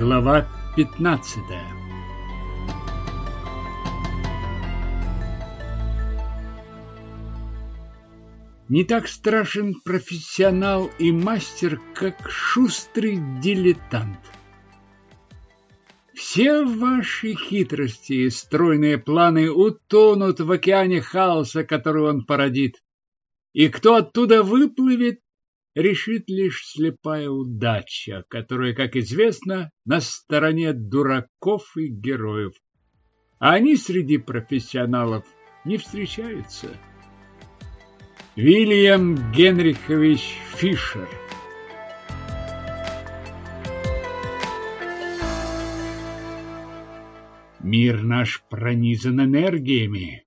Глава 15 Не так страшен профессионал и мастер, как шустрый дилетант. Все ваши хитрости и стройные планы утонут в океане хаоса, который он породит. И кто оттуда выплывет, решит лишь слепая удача, которая, как известно, на стороне дураков и героев. А они среди профессионалов не встречаются. Вильям Генрихович Фишер Мир наш пронизан энергиями.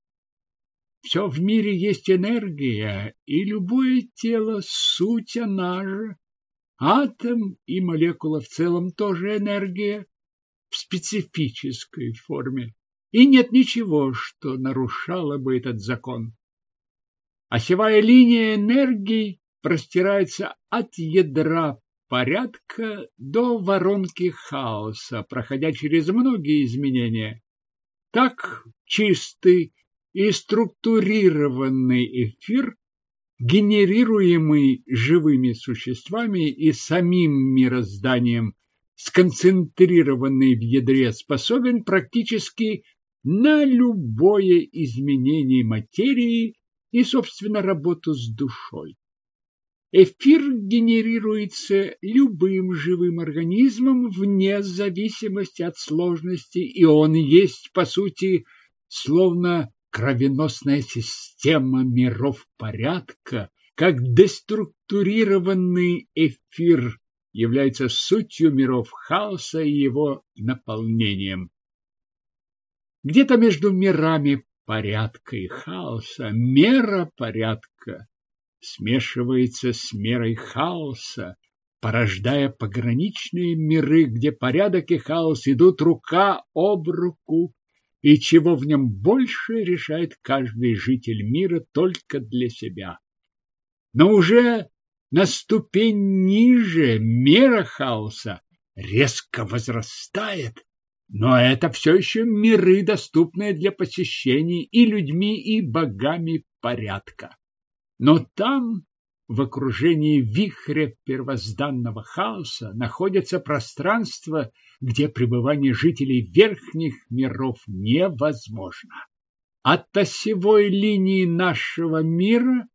Все в мире есть энергия, и любое тело – суть она же. Атом и молекула в целом тоже энергия в специфической форме. И нет ничего, что нарушало бы этот закон. Осевая линия энергии простирается от ядра порядка до воронки хаоса, проходя через многие изменения. Так чистый и структурированный эфир, генерируемый живыми существами и самим мирозданием, сконцентрированный в ядре, способен практически на любое изменение материи и, собственно, работу с душой. Эфир генерируется любым живым организмом вне зависимости от сложности, и он есть, по сути, словно кровеносная система миров порядка, как деструктурированный эфир является сутью миров хаоса и его наполнением. Где-то между мирами порядка и хаоса мера порядка смешивается с мерой хаоса, порождая пограничные миры, где порядок и хаос идут рука об руку, и чего в нем больше решает каждый житель мира только для себя. Но уже на ступень ниже мера хаоса резко возрастает, но это все еще миры, доступные для посещений и людьми, и богами порядка. Но там в окружении вихря первозданного хаоса находится пространство, где пребывание жителей верхних миров невозможно. От осевой линии нашего мира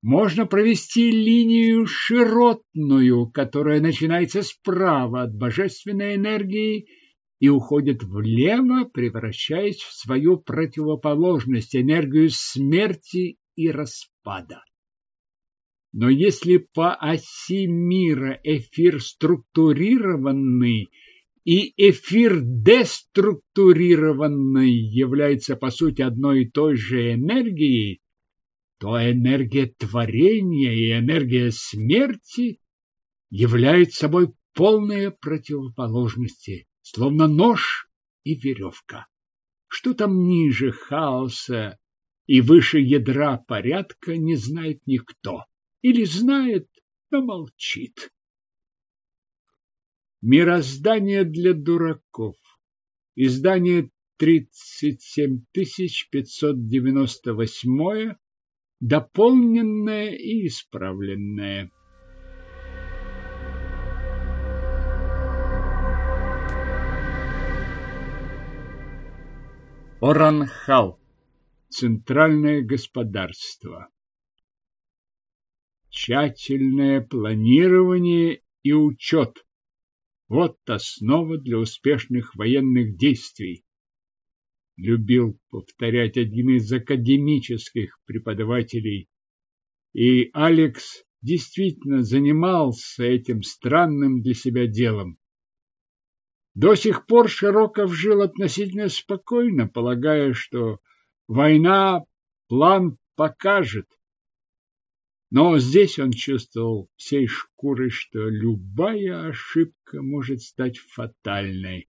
можно провести линию широтную, которая начинается справа от божественной энергии и уходит влево, превращаясь в свою противоположность, энергию смерти и распада. Но если по оси мира эфир структурированный и эфир деструктурированный является по сути одной и той же энергией, то энергия творения и энергия смерти являют собой полные противоположности, словно нож и веревка. Что там ниже хаоса и выше ядра порядка не знает никто. Или знает, но молчит. Мироздание для дураков. Издание 37598, дополненное и исправленное. Оранхал. Центральное господарство. Тщательное планирование и учет – вот основа для успешных военных действий. Любил повторять один из академических преподавателей. И Алекс действительно занимался этим странным для себя делом. До сих пор Широков жил относительно спокойно, полагая, что война план покажет. Но здесь он чувствовал всей шкурой, что любая ошибка может стать фатальной.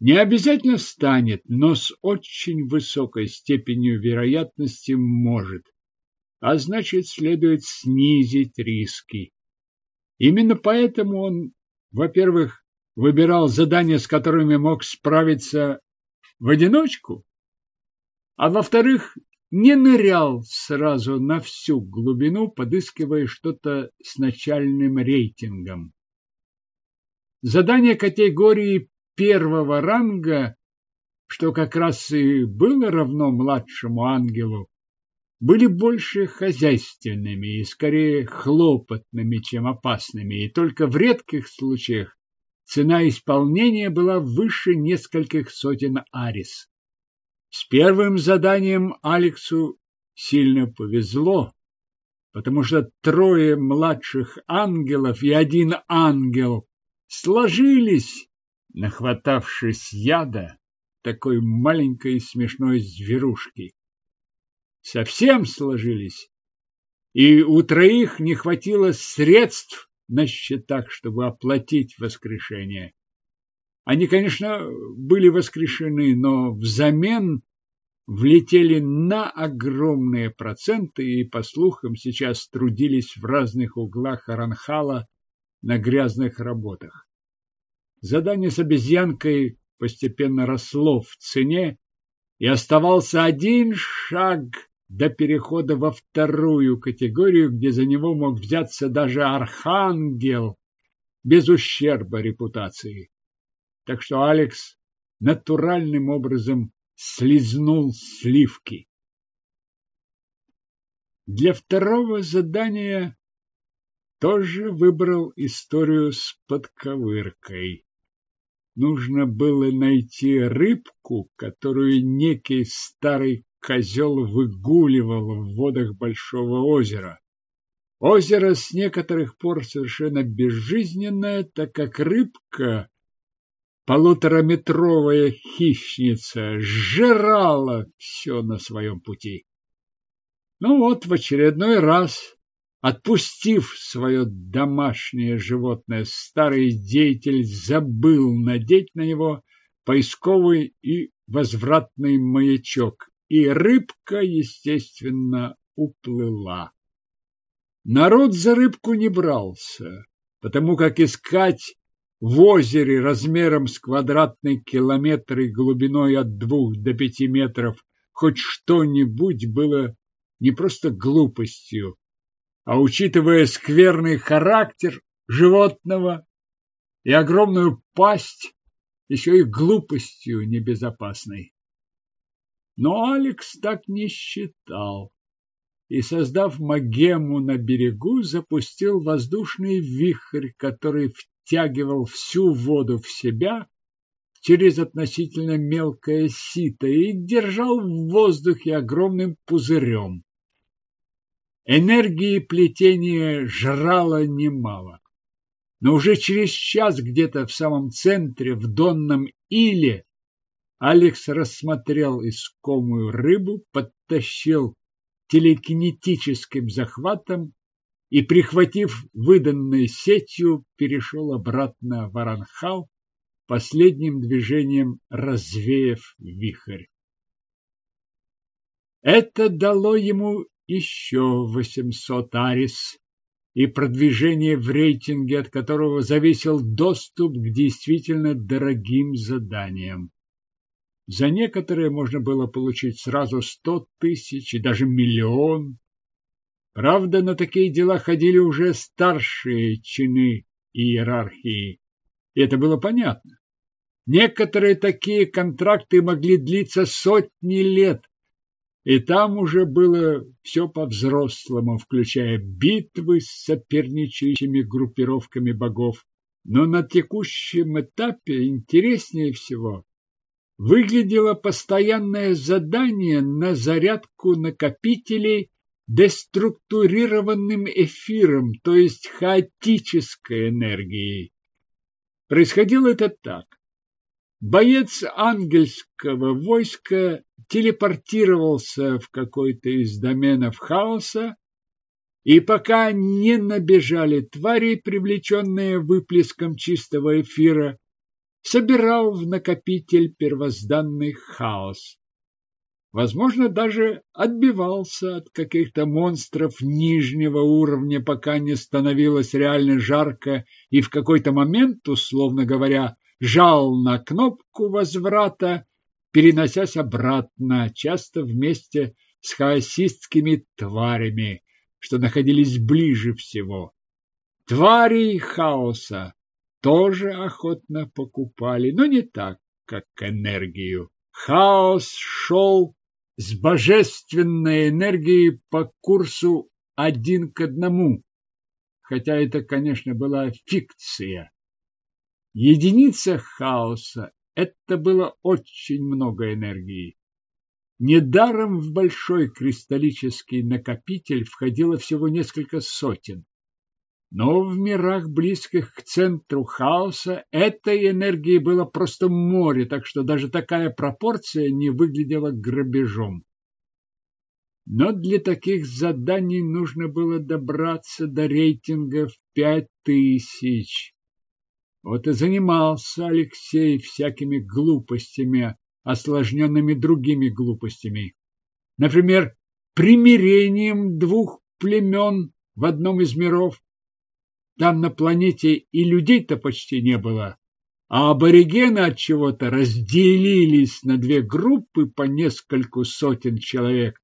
Не обязательно станет, но с очень высокой степенью вероятности может. А значит, следует снизить риски. Именно поэтому он, во-первых, выбирал задания, с которыми мог справиться в одиночку, а во-вторых, не нырял сразу на всю глубину, подыскивая что-то с начальным рейтингом. Задание категории первого ранга, что как раз и было равно младшему ангелу, были больше хозяйственными и скорее хлопотными, чем опасными, и только в редких случаях цена исполнения была выше нескольких сотен арис. С первым заданием Алексу сильно повезло, потому что трое младших ангелов и один ангел сложились, нахватавшись яда такой маленькой смешной зверушки совсем сложились, и у троих не хватило средств на счетах, чтобы оплатить воскрешение. Они, конечно, были воскрешены, но взамен влетели на огромные проценты и, по слухам, сейчас трудились в разных углах Аранхала на грязных работах. Задание с обезьянкой постепенно росло в цене, и оставался один шаг до перехода во вторую категорию, где за него мог взяться даже архангел без ущерба репутации. Так что Алекс натуральным образом слизнул сливки. Для второго задания тоже выбрал историю с подковыркой. Нужно было найти рыбку, которую некий старый козел выгуливал в водах большого озера. Озеро с некоторых пор совершенно безжизненное, так как рыбка, полутораметровая хищница, сжирала все на своем пути. Ну вот, в очередной раз, отпустив свое домашнее животное, старый деятель забыл надеть на него поисковый и возвратный маячок и рыбка, естественно, уплыла. Народ за рыбку не брался, потому как искать в озере размером с квадратный километр и глубиной от двух до пяти метров хоть что-нибудь было не просто глупостью, а учитывая скверный характер животного и огромную пасть, еще и глупостью небезопасной. Но Алекс так не считал и, создав магему на берегу, запустил воздушный вихрь, который втягивал всю воду в себя через относительно мелкое сито и держал в воздухе огромным пузырем. Энергии плетения жрало немало. Но уже через час где-то в самом центре, в Донном Иле, Алекс рассмотрел искомую рыбу, подтащил телекинетическим захватом и, прихватив выданной сетью, перешел обратно в Аранхал, последним движением развеяв вихрь. Это дало ему еще 800 арис и продвижение в рейтинге, от которого зависел доступ к действительно дорогим заданиям. За некоторые можно было получить сразу сто тысяч и даже миллион. Правда, на такие дела ходили уже старшие чины иерархии, и это было понятно. Некоторые такие контракты могли длиться сотни лет, и там уже было все по-взрослому, включая битвы с соперничающими группировками богов. Но на текущем этапе интереснее всего выглядело постоянное задание на зарядку накопителей деструктурированным эфиром, то есть хаотической энергией. Происходило это так. Боец ангельского войска телепортировался в какой-то из доменов хаоса, и пока не набежали твари, привлеченные выплеском чистого эфира, собирал в накопитель первозданный хаос. Возможно, даже отбивался от каких-то монстров нижнего уровня, пока не становилось реально жарко, и в какой-то момент, условно говоря, жал на кнопку возврата, переносясь обратно, часто вместе с хаосистскими тварями, что находились ближе всего. Твари хаоса тоже охотно покупали, но не так, как энергию. Хаос шел с божественной энергией по курсу один к одному, хотя это, конечно, была фикция. Единица хаоса – это было очень много энергии. Недаром в большой кристаллический накопитель входило всего несколько сотен. Но в мирах, близких к центру хаоса, этой энергии было просто море, так что даже такая пропорция не выглядела грабежом. Но для таких заданий нужно было добраться до рейтинга в пять тысяч. Вот и занимался Алексей всякими глупостями, осложненными другими глупостями. Например, примирением двух племен в одном из миров там на планете и людей-то почти не было, а аборигены от чего-то разделились на две группы по нескольку сотен человек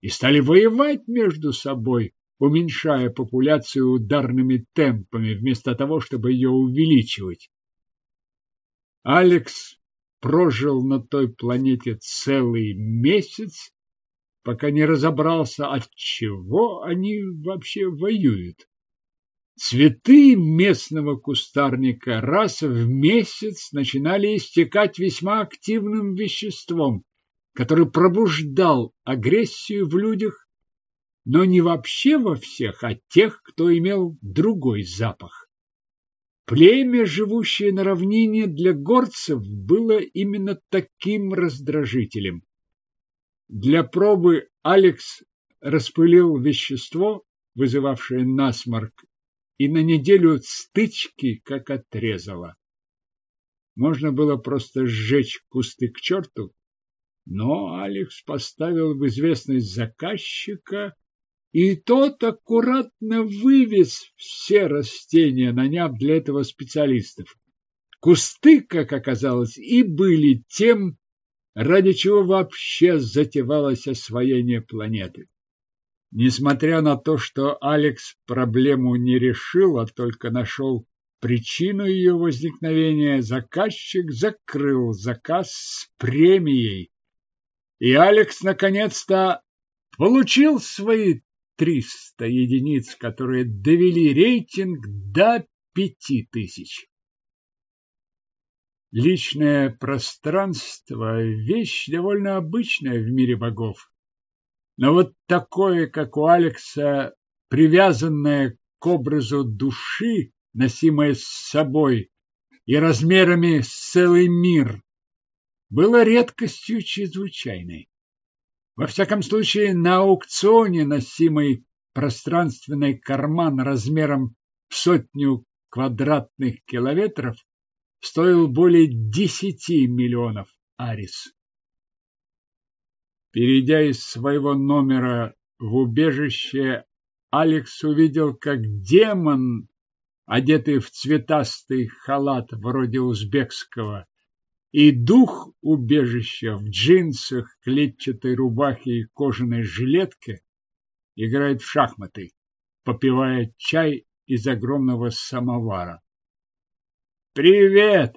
и стали воевать между собой, уменьшая популяцию ударными темпами вместо того, чтобы ее увеличивать. Алекс прожил на той планете целый месяц, пока не разобрался, от чего они вообще воюют. Цветы местного кустарника раз в месяц начинали истекать весьма активным веществом, который пробуждал агрессию в людях, но не вообще во всех, а тех, кто имел другой запах. Племя, живущее на равнине, для горцев было именно таким раздражителем. Для пробы Алекс распылил вещество, вызывавшее насморк и на неделю стычки как отрезало. Можно было просто сжечь кусты к черту, но Алекс поставил в известность заказчика, и тот аккуратно вывез все растения, наняв для этого специалистов. Кусты, как оказалось, и были тем, ради чего вообще затевалось освоение планеты. Несмотря на то, что Алекс проблему не решил, а только нашел причину ее возникновения, заказчик закрыл заказ с премией. И Алекс наконец-то получил свои 300 единиц, которые довели рейтинг до 5000. Личное пространство – вещь довольно обычная в мире богов. Но вот такое, как у Алекса, привязанное к образу души, носимое с собой и размерами с целый мир, было редкостью чрезвычайной. Во всяком случае, на аукционе носимый пространственный карман размером в сотню квадратных километров стоил более десяти миллионов арис. Перейдя из своего номера в убежище, Алекс увидел, как демон, одетый в цветастый халат вроде узбекского, и дух убежища в джинсах, клетчатой рубахе и кожаной жилетке играет в шахматы, попивая чай из огромного самовара. «Привет!»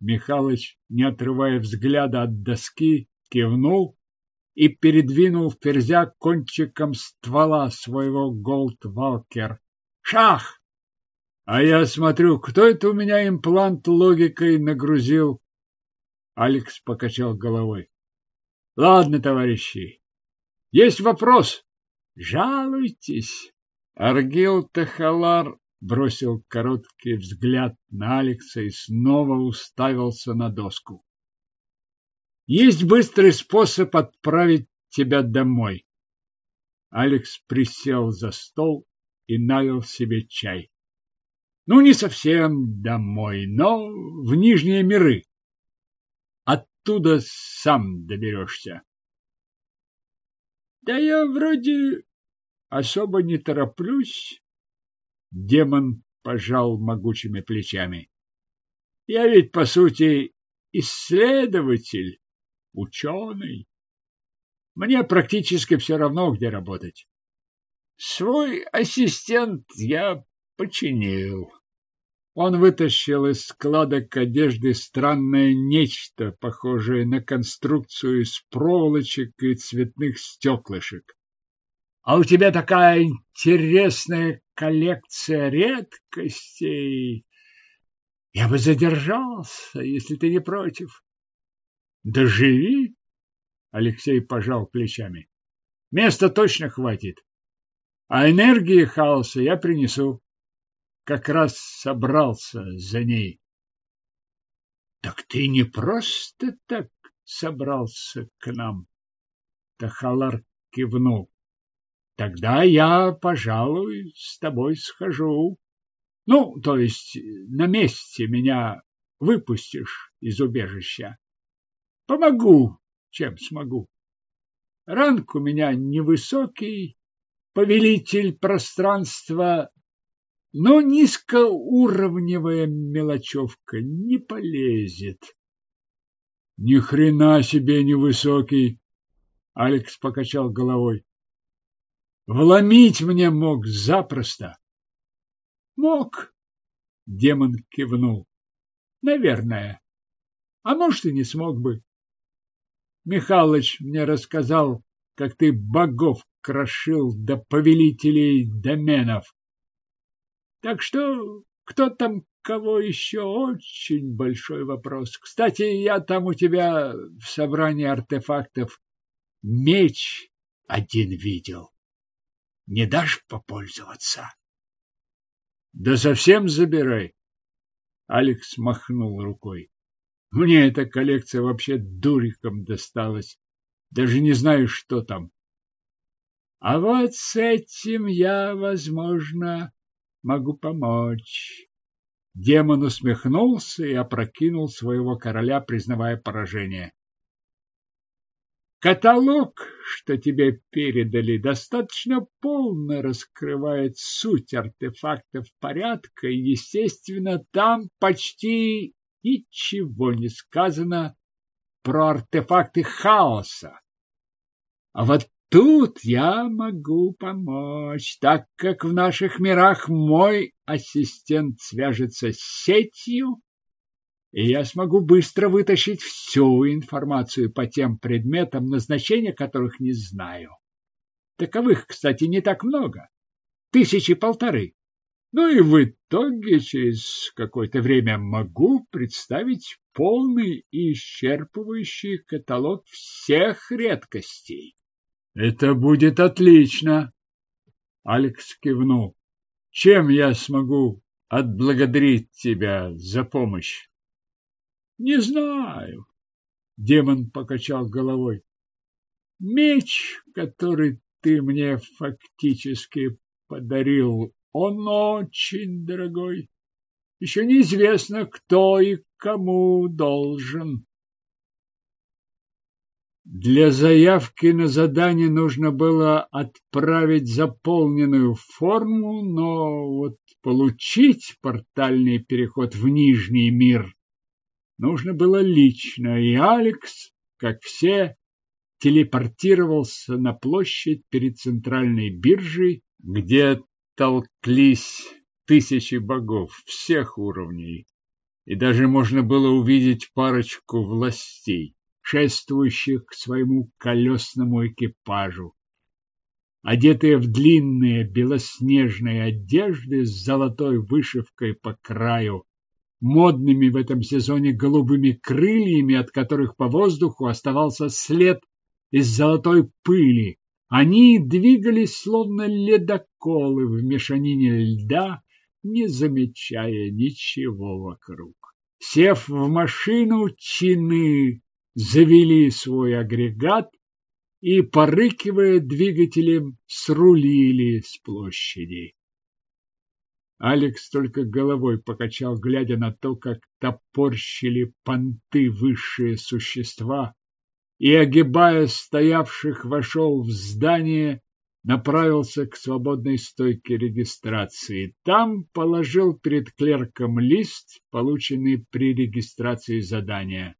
Михалыч, не отрывая взгляда от доски, кивнул и передвинул ферзя кончиком ствола своего Голдвалкер. Шах! А я смотрю, кто это у меня имплант логикой нагрузил? Алекс покачал головой. Ладно, товарищи, есть вопрос. Жалуйтесь. Аргил Тахалар бросил короткий взгляд на Алекса и снова уставился на доску. Есть быстрый способ отправить тебя домой. Алекс присел за стол и налил себе чай. Ну, не совсем домой, но в Нижние миры. Оттуда сам доберешься. Да я вроде особо не тороплюсь. Демон пожал могучими плечами. Я ведь, по сути, исследователь, ученый. Мне практически все равно, где работать. Свой ассистент я починил. Он вытащил из складок одежды странное нечто, похожее на конструкцию из проволочек и цветных стеклышек. А у тебя такая интересная коллекция редкостей. Я бы задержался, если ты не против. Да живи, Алексей пожал плечами. Места точно хватит. А энергии хаоса я принесу. Как раз собрался за ней. Так ты не просто так собрался к нам. Тахалар кивнул. Тогда я, пожалуй, с тобой схожу. Ну, то есть на месте меня выпустишь из убежища. Помогу, чем смогу. Ранг у меня невысокий, повелитель пространства, но низкоуровневая мелочевка не полезет. Ни хрена себе невысокий, Алекс покачал головой. Вломить мне мог запросто. Мог. Демон кивнул. Наверное. А может, и не смог бы. Михалыч мне рассказал, как ты богов крошил до повелителей доменов. Так что кто там кого еще очень большой вопрос. Кстати, я там у тебя в собрании артефактов меч один видел. Не дашь попользоваться? Да совсем забирай. Алекс махнул рукой. Мне эта коллекция вообще дуриком досталась. Даже не знаю, что там. А вот с этим я, возможно, могу помочь. Демон усмехнулся и опрокинул своего короля, признавая поражение. Каталог, что тебе передали, достаточно полно раскрывает суть артефактов порядка, и, естественно, там почти ничего не сказано про артефакты хаоса. А вот тут я могу помочь, так как в наших мирах мой ассистент свяжется с сетью и я смогу быстро вытащить всю информацию по тем предметам, назначения которых не знаю. Таковых, кстати, не так много. Тысячи полторы. Ну и в итоге через какое-то время могу представить полный и исчерпывающий каталог всех редкостей. Это будет отлично. Алекс кивнул. Чем я смогу отблагодарить тебя за помощь? Не знаю. Демон покачал головой. Меч, который ты мне фактически подарил, он очень дорогой. Еще неизвестно, кто и кому должен. Для заявки на задание нужно было отправить заполненную форму, но вот получить портальный переход в Нижний мир нужно было лично, и Алекс, как все, телепортировался на площадь перед центральной биржей, где толклись тысячи богов всех уровней, и даже можно было увидеть парочку властей, шествующих к своему колесному экипажу. Одетые в длинные белоснежные одежды с золотой вышивкой по краю, модными в этом сезоне голубыми крыльями, от которых по воздуху оставался след из золотой пыли. Они двигались словно ледоколы в мешанине льда, не замечая ничего вокруг. Сев в машину, чины завели свой агрегат и, порыкивая двигателем, срулили с площади. Алекс только головой покачал, глядя на то, как топорщили понты высшие существа, и, огибая стоявших, вошел в здание, направился к свободной стойке регистрации. Там положил перед клерком лист, полученный при регистрации задания.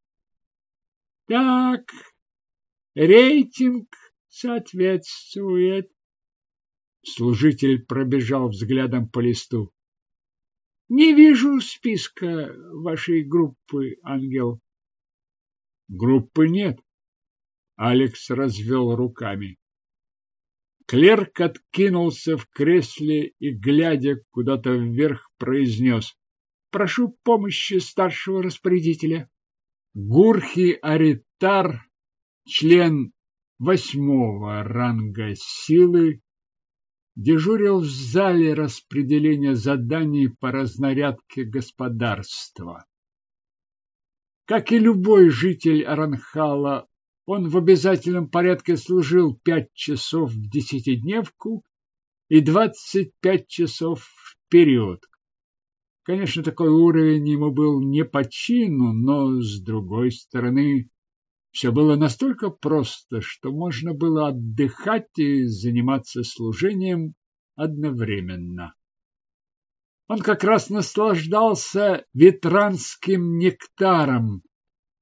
Так, рейтинг соответствует. Служитель пробежал взглядом по листу. Не вижу списка вашей группы, ангел. Группы нет. Алекс развел руками. Клерк откинулся в кресле и, глядя куда-то вверх, произнес. Прошу помощи старшего распорядителя. Гурхи Аритар, член восьмого ранга силы, дежурил в зале распределения заданий по разнарядке господарства. Как и любой житель Аранхала, он в обязательном порядке служил пять часов в десятидневку и двадцать пять часов вперед. Конечно, такой уровень ему был не по чину, но, с другой стороны, все было настолько просто, что можно было отдыхать и заниматься служением одновременно. Он как раз наслаждался ветранским нектаром,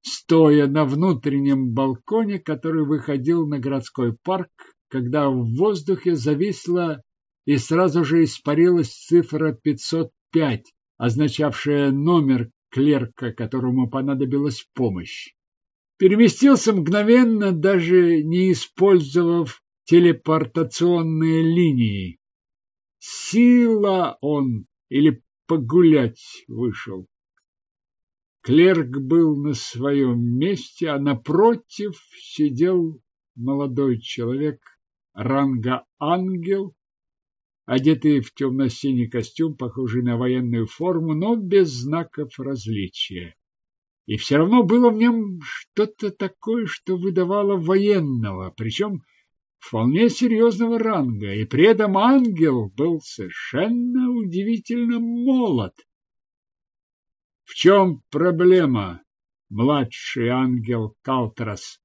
стоя на внутреннем балконе, который выходил на городской парк, когда в воздухе зависла и сразу же испарилась цифра 505, означавшая номер клерка, которому понадобилась помощь переместился мгновенно, даже не использовав телепортационные линии. Сила он или погулять вышел. Клерк был на своем месте, а напротив сидел молодой человек ранга ангел, одетый в темно-синий костюм, похожий на военную форму, но без знаков различия. И все равно было в нем что-то такое, что выдавало военного, причем вполне серьезного ранга, и при этом ангел был совершенно удивительно молод. В чем проблема, младший ангел Калтрас?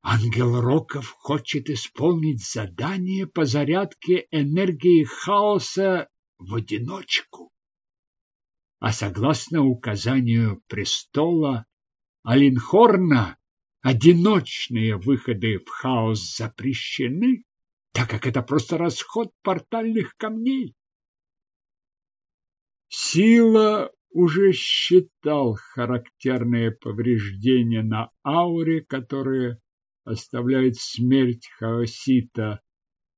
Ангел Роков хочет исполнить задание по зарядке энергии хаоса в одиночку а согласно указанию престола Алинхорна одиночные выходы в хаос запрещены, так как это просто расход портальных камней. Сила уже считал характерные повреждения на ауре, которые оставляют смерть хаосита,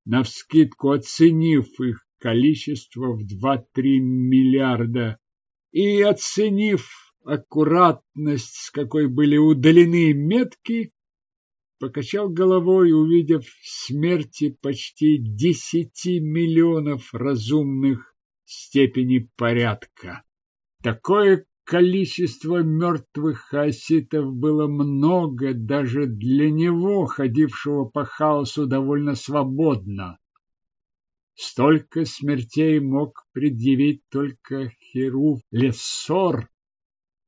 навскидку оценив их количество в 2-3 миллиарда и, оценив аккуратность, с какой были удалены метки, покачал головой, увидев смерти почти десяти миллионов разумных степени порядка. Такое количество мертвых хаоситов было много даже для него, ходившего по хаосу довольно свободно. Столько смертей мог предъявить только Херу Лессор,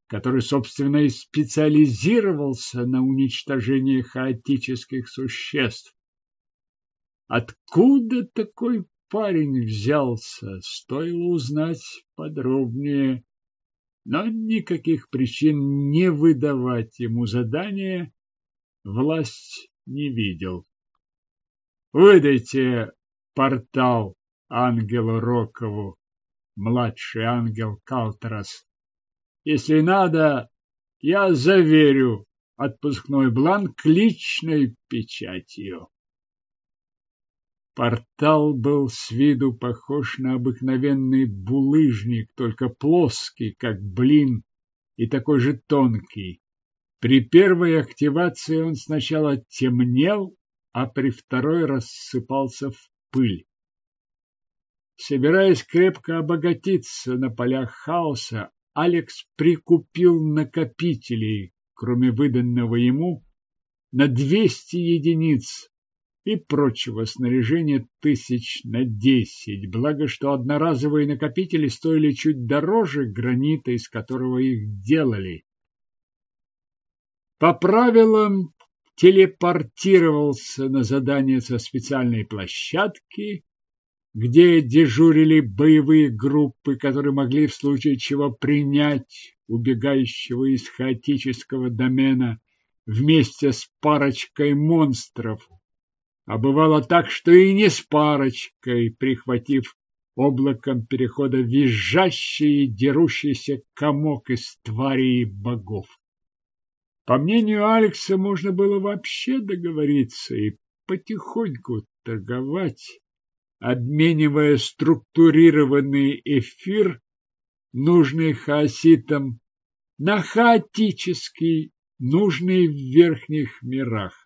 который, собственно, и специализировался на уничтожении хаотических существ. Откуда такой парень взялся, стоило узнать подробнее, но никаких причин не выдавать ему задание власть не видел. Выдайте портал ангелу Рокову, младший ангел Калтрас. Если надо, я заверю отпускной бланк личной печатью. Портал был с виду похож на обыкновенный булыжник, только плоский, как блин, и такой же тонкий. При первой активации он сначала темнел, а при второй рассыпался в пыль. Собираясь крепко обогатиться на полях хаоса, Алекс прикупил накопителей, кроме выданного ему, на 200 единиц и прочего снаряжения тысяч на десять, благо что одноразовые накопители стоили чуть дороже гранита, из которого их делали. По правилам телепортировался на задание со специальной площадки, где дежурили боевые группы, которые могли в случае чего принять убегающего из хаотического домена вместе с парочкой монстров. А бывало так, что и не с парочкой, прихватив облаком перехода визжащий и дерущийся комок из тварей богов. По мнению Алекса, можно было вообще договориться и потихоньку торговать, обменивая структурированный эфир, нужный хаоситам, на хаотический, нужный в верхних мирах.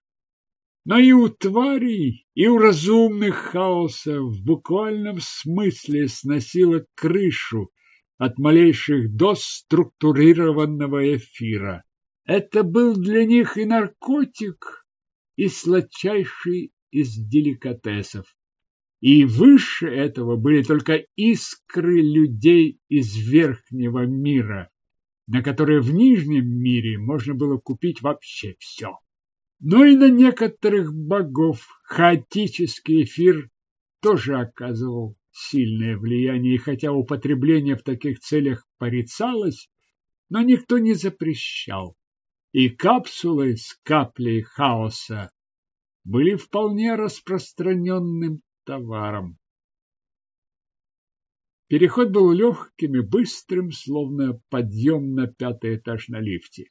Но и у тварей, и у разумных хаоса в буквальном смысле сносило крышу от малейших доз структурированного эфира. Это был для них и наркотик, и сладчайший из деликатесов. И выше этого были только искры людей из верхнего мира, на которые в нижнем мире можно было купить вообще все. Но и на некоторых богов хаотический эфир тоже оказывал сильное влияние, и хотя употребление в таких целях порицалось, но никто не запрещал и капсулы с каплей хаоса были вполне распространенным товаром. Переход был легким и быстрым, словно подъем на пятый этаж на лифте.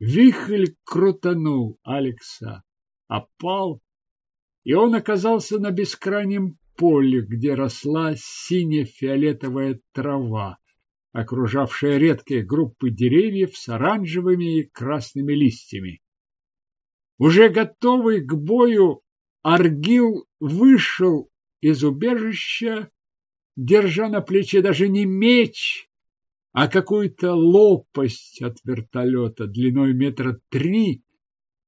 Вихрь крутанул Алекса, опал, и он оказался на бескрайнем поле, где росла сине-фиолетовая трава, окружавшая редкие группы деревьев с оранжевыми и красными листьями. Уже готовый к бою, Аргил вышел из убежища, держа на плече даже не меч, а какую-то лопасть от вертолета длиной метра три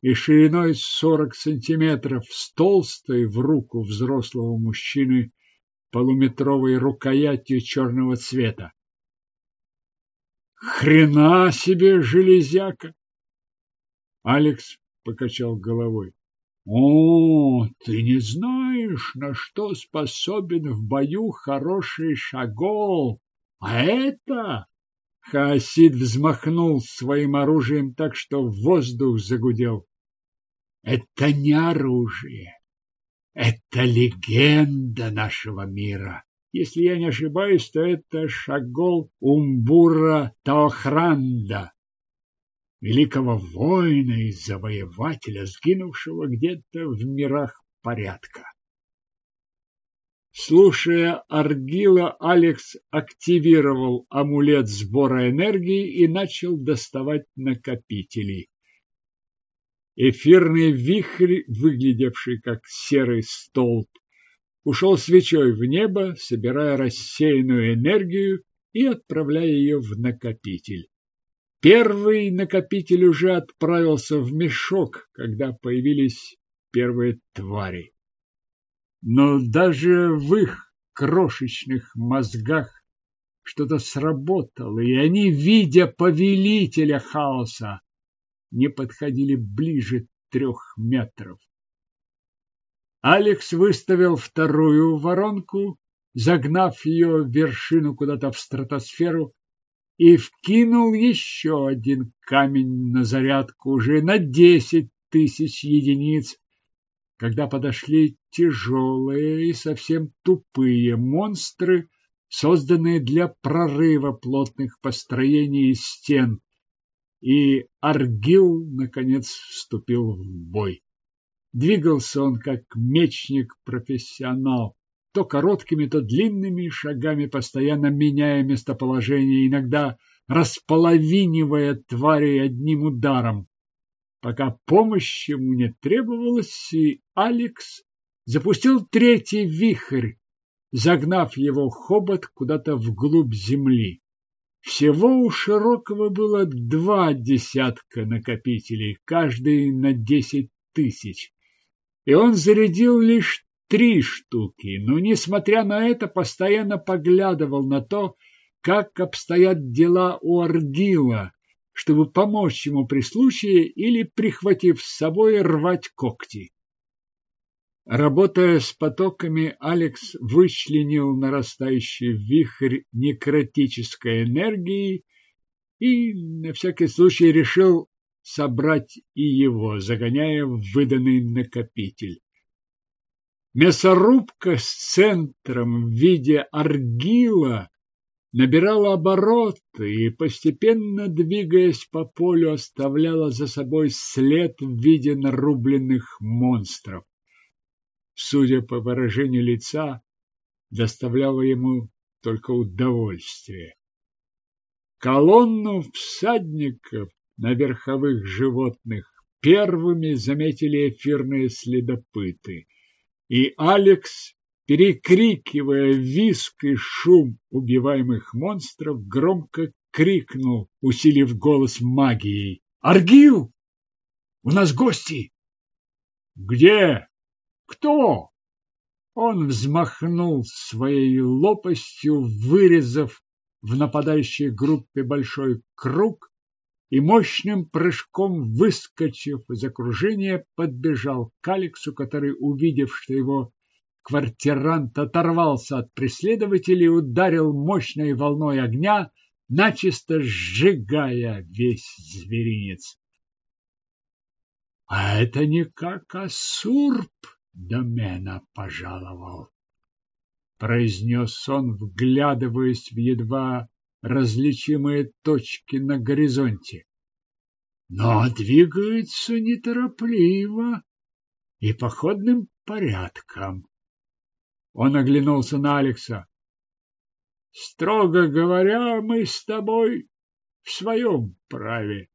и шириной сорок сантиметров с толстой в руку взрослого мужчины полуметровой рукоятью черного цвета. Хрена себе железяка! Алекс покачал головой. О, ты не знаешь, на что способен в бою хороший шагол. А это... Хаосид взмахнул своим оружием так, что воздух загудел. Это не оружие. Это легенда нашего мира. Если я не ошибаюсь, то это Шагол Умбура Таохранда, великого воина и завоевателя, сгинувшего где-то в мирах порядка. Слушая Аргила, Алекс активировал амулет сбора энергии и начал доставать накопители. Эфирный вихрь, выглядевший как серый столб, ушел свечой в небо, собирая рассеянную энергию и отправляя ее в накопитель. Первый накопитель уже отправился в мешок, когда появились первые твари. Но даже в их крошечных мозгах что-то сработало, и они, видя повелителя хаоса, не подходили ближе трех метров. Алекс выставил вторую воронку, загнав ее в вершину куда-то в стратосферу, и вкинул еще один камень на зарядку уже на десять тысяч единиц, когда подошли тяжелые и совсем тупые монстры, созданные для прорыва плотных построений и стен, и Аргил, наконец, вступил в бой. Двигался он как мечник-профессионал, то короткими, то длинными шагами, постоянно меняя местоположение, иногда располовинивая тварей одним ударом. Пока помощь ему не требовалась, и Алекс запустил третий вихрь, загнав его хобот куда-то вглубь земли. Всего у Широкого было два десятка накопителей, каждый на десять тысяч и он зарядил лишь три штуки, но, несмотря на это, постоянно поглядывал на то, как обстоят дела у Аргила, чтобы помочь ему при случае или, прихватив с собой, рвать когти. Работая с потоками, Алекс вычленил нарастающий вихрь некротической энергии и на всякий случай решил собрать и его, загоняя в выданный накопитель. Мясорубка с центром в виде аргила набирала обороты и, постепенно двигаясь по полю, оставляла за собой след в виде нарубленных монстров. Судя по выражению лица, доставляло ему только удовольствие. Колонну всадников на верховых животных первыми заметили эфирные следопыты – и Алекс, перекрикивая виск и шум убиваемых монстров, громко крикнул, усилив голос магией. «Аргил! У нас гости!» «Где? Кто?» Он взмахнул своей лопастью, вырезав в нападающей группе большой круг, и мощным прыжком, выскочив из окружения, подбежал к Алексу, который, увидев, что его квартирант оторвался от преследователей, ударил мощной волной огня, начисто сжигая весь зверинец. — А это не как Асурб домена пожаловал, — произнес он, вглядываясь в едва различимые точки на горизонте. Но двигается неторопливо и походным порядком. Он оглянулся на Алекса. Строго говоря, мы с тобой в своем праве.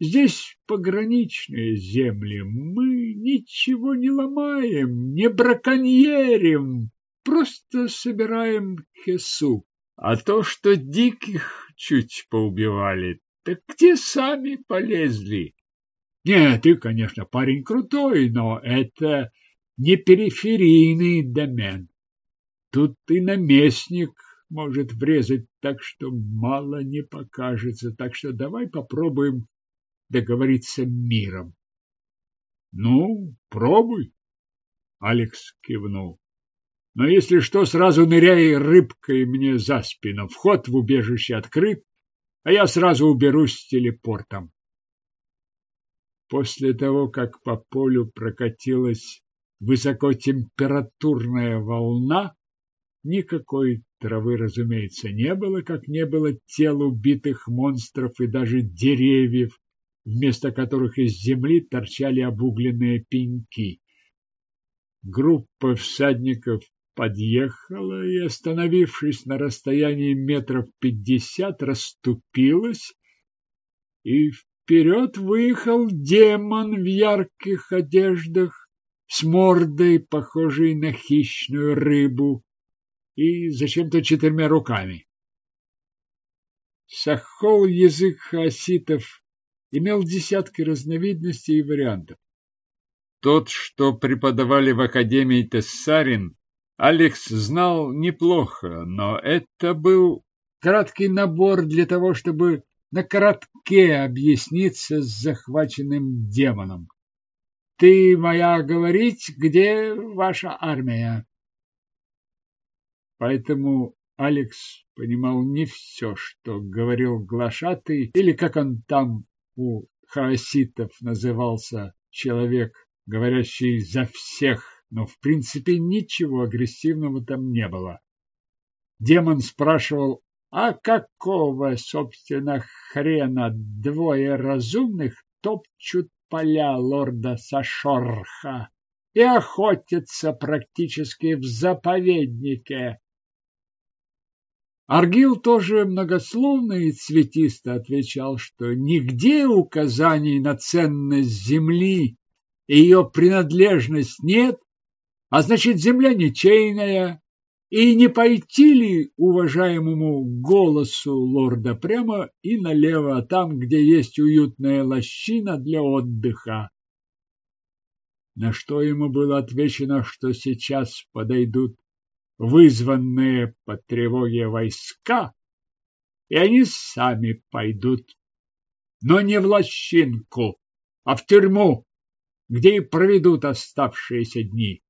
Здесь пограничные земли, мы ничего не ломаем, не браконьерим, просто собираем хесу. А то, что диких чуть поубивали, так где сами полезли? Нет, ты, конечно, парень крутой, но это не периферийный домен. Тут ты наместник может врезать так, что мало не покажется. Так что давай попробуем договориться миром. Ну, пробуй. Алекс кивнул. Но если что, сразу ныряй рыбкой мне за спину. Вход в убежище открыт, а я сразу уберусь телепортом. После того, как по полю прокатилась высокотемпературная волна, никакой травы, разумеется, не было, как не было тел убитых монстров и даже деревьев, вместо которых из земли торчали обугленные пеньки. Группа всадников подъехала и, остановившись на расстоянии метров пятьдесят, расступилась, и вперед выехал демон в ярких одеждах с мордой, похожей на хищную рыбу, и зачем-то четырьмя руками. Сахол язык хаоситов имел десятки разновидностей и вариантов. Тот, что преподавали в Академии Тессарин, Алекс знал неплохо, но это был краткий набор для того, чтобы на коротке объясниться с захваченным демоном. Ты моя говорить, где ваша армия? Поэтому Алекс понимал не все, что говорил глашатый, или как он там у хаоситов назывался, человек, говорящий за всех но в принципе ничего агрессивного там не было. Демон спрашивал, а какого, собственно, хрена двое разумных топчут поля лорда Сашорха и охотятся практически в заповеднике? Аргил тоже многословно и цветисто отвечал, что нигде указаний на ценность земли и ее принадлежность нет, а значит, земля ничейная, и не пойти ли уважаемому голосу лорда прямо и налево, там, где есть уютная лощина для отдыха? На что ему было отвечено, что сейчас подойдут вызванные по тревоге войска, и они сами пойдут но не в лощинку, а в тюрьму, где и проведут оставшиеся дни.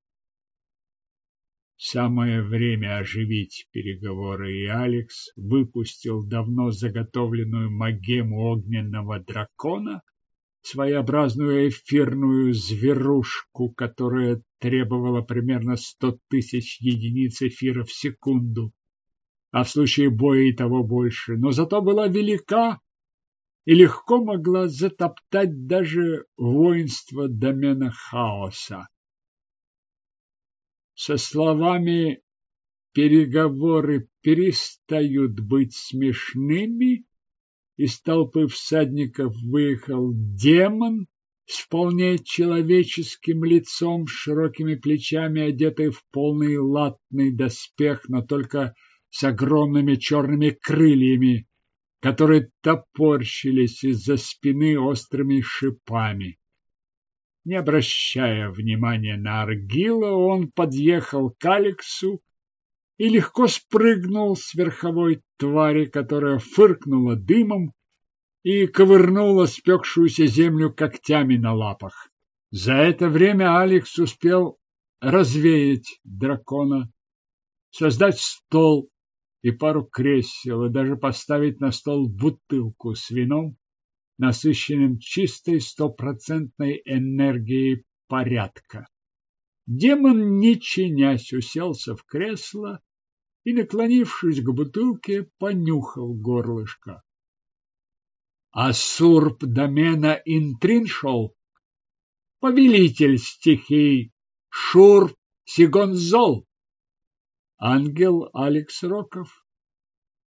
Самое время оживить переговоры, и Алекс выпустил давно заготовленную магему огненного дракона, своеобразную эфирную зверушку, которая требовала примерно сто тысяч единиц эфира в секунду, а в случае боя и того больше, но зато была велика и легко могла затоптать даже воинство домена хаоса. Со словами «переговоры перестают быть смешными» из толпы всадников выехал демон с вполне человеческим лицом, с широкими плечами, одетый в полный латный доспех, но только с огромными черными крыльями, которые топорщились из-за спины острыми шипами. Не обращая внимания на Аргила, он подъехал к Алексу и легко спрыгнул с верховой твари, которая фыркнула дымом и ковырнула спекшуюся землю когтями на лапах. За это время Алекс успел развеять дракона, создать стол и пару кресел, и даже поставить на стол бутылку с вином, насыщенным чистой стопроцентной энергией порядка. Демон, не чинясь, уселся в кресло и, наклонившись к бутылке, понюхал горлышко. Асурб домена Интриншол, повелитель стихий Шурб Сигонзол, ангел Алекс Роков.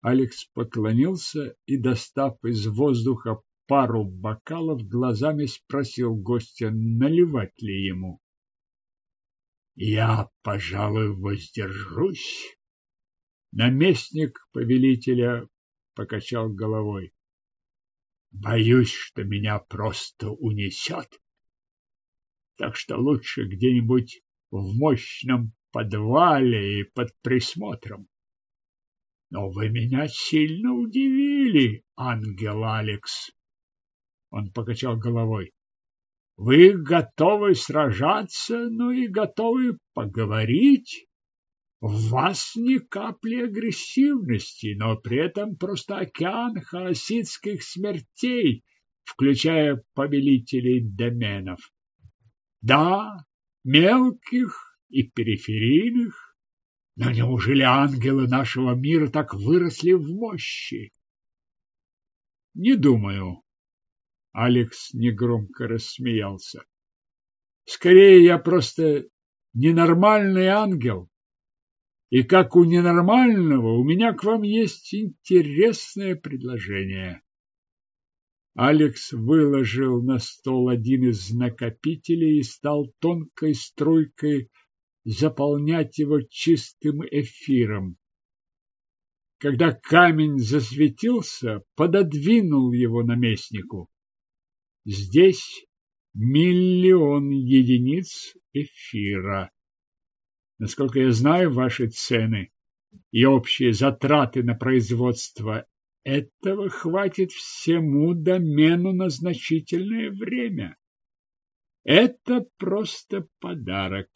Алекс поклонился и, достав из воздуха пару бокалов, глазами спросил гостя, наливать ли ему. Я, пожалуй, воздержусь. Наместник повелителя покачал головой. Боюсь, что меня просто унесет. Так что лучше где-нибудь в мощном подвале и под присмотром. Но вы меня сильно удивили, ангел Алекс. Он покачал головой. Вы готовы сражаться, но и готовы поговорить. В вас ни капли агрессивности, но при этом просто океан хаоситских смертей, включая повелителей доменов. Да, мелких и периферийных, но неужели ангелы нашего мира так выросли в мощи? Не думаю, Алекс негромко рассмеялся. Скорее, я просто ненормальный ангел. И как у ненормального, у меня к вам есть интересное предложение. Алекс выложил на стол один из накопителей и стал тонкой струйкой заполнять его чистым эфиром. Когда камень засветился, пододвинул его наместнику. Здесь миллион единиц эфира. Насколько я знаю, ваши цены и общие затраты на производство этого хватит всему домену на значительное время. Это просто подарок,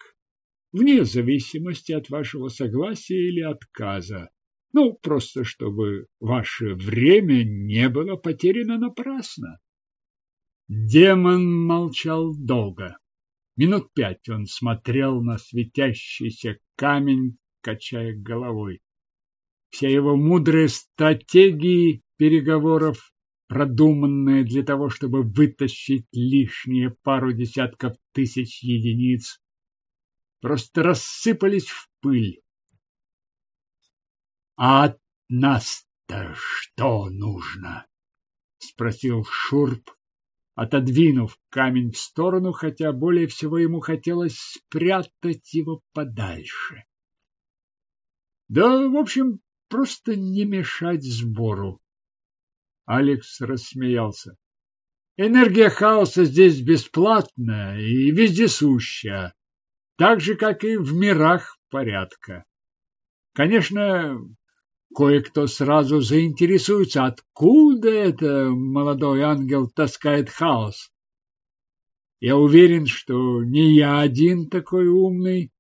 вне зависимости от вашего согласия или отказа. Ну, просто чтобы ваше время не было потеряно напрасно. Демон молчал долго. Минут пять он смотрел на светящийся камень, качая головой. Вся его мудрая стратегии переговоров, продуманная для того, чтобы вытащить лишние пару десятков тысяч единиц, просто рассыпались в пыль. А от нас-то что нужно? спросил Шурп, отодвинув камень в сторону, хотя более всего ему хотелось спрятать его подальше. Да, в общем, просто не мешать сбору. Алекс рассмеялся. Энергия хаоса здесь бесплатная и вездесущая, так же, как и в мирах порядка. Конечно, кое-кто сразу заинтересуется, откуда это молодой ангел таскает хаос. Я уверен, что не я один такой умный,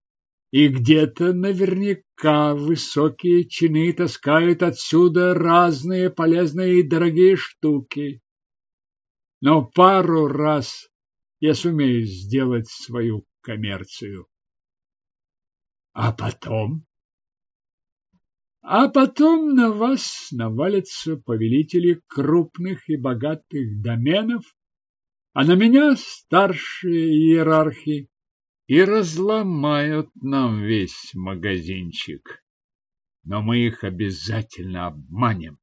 и где-то наверняка высокие чины таскают отсюда разные полезные и дорогие штуки. Но пару раз я сумею сделать свою коммерцию. А потом? А потом на вас навалятся повелители крупных и богатых доменов, а на меня старшие иерархи и разломают нам весь магазинчик. Но мы их обязательно обманем.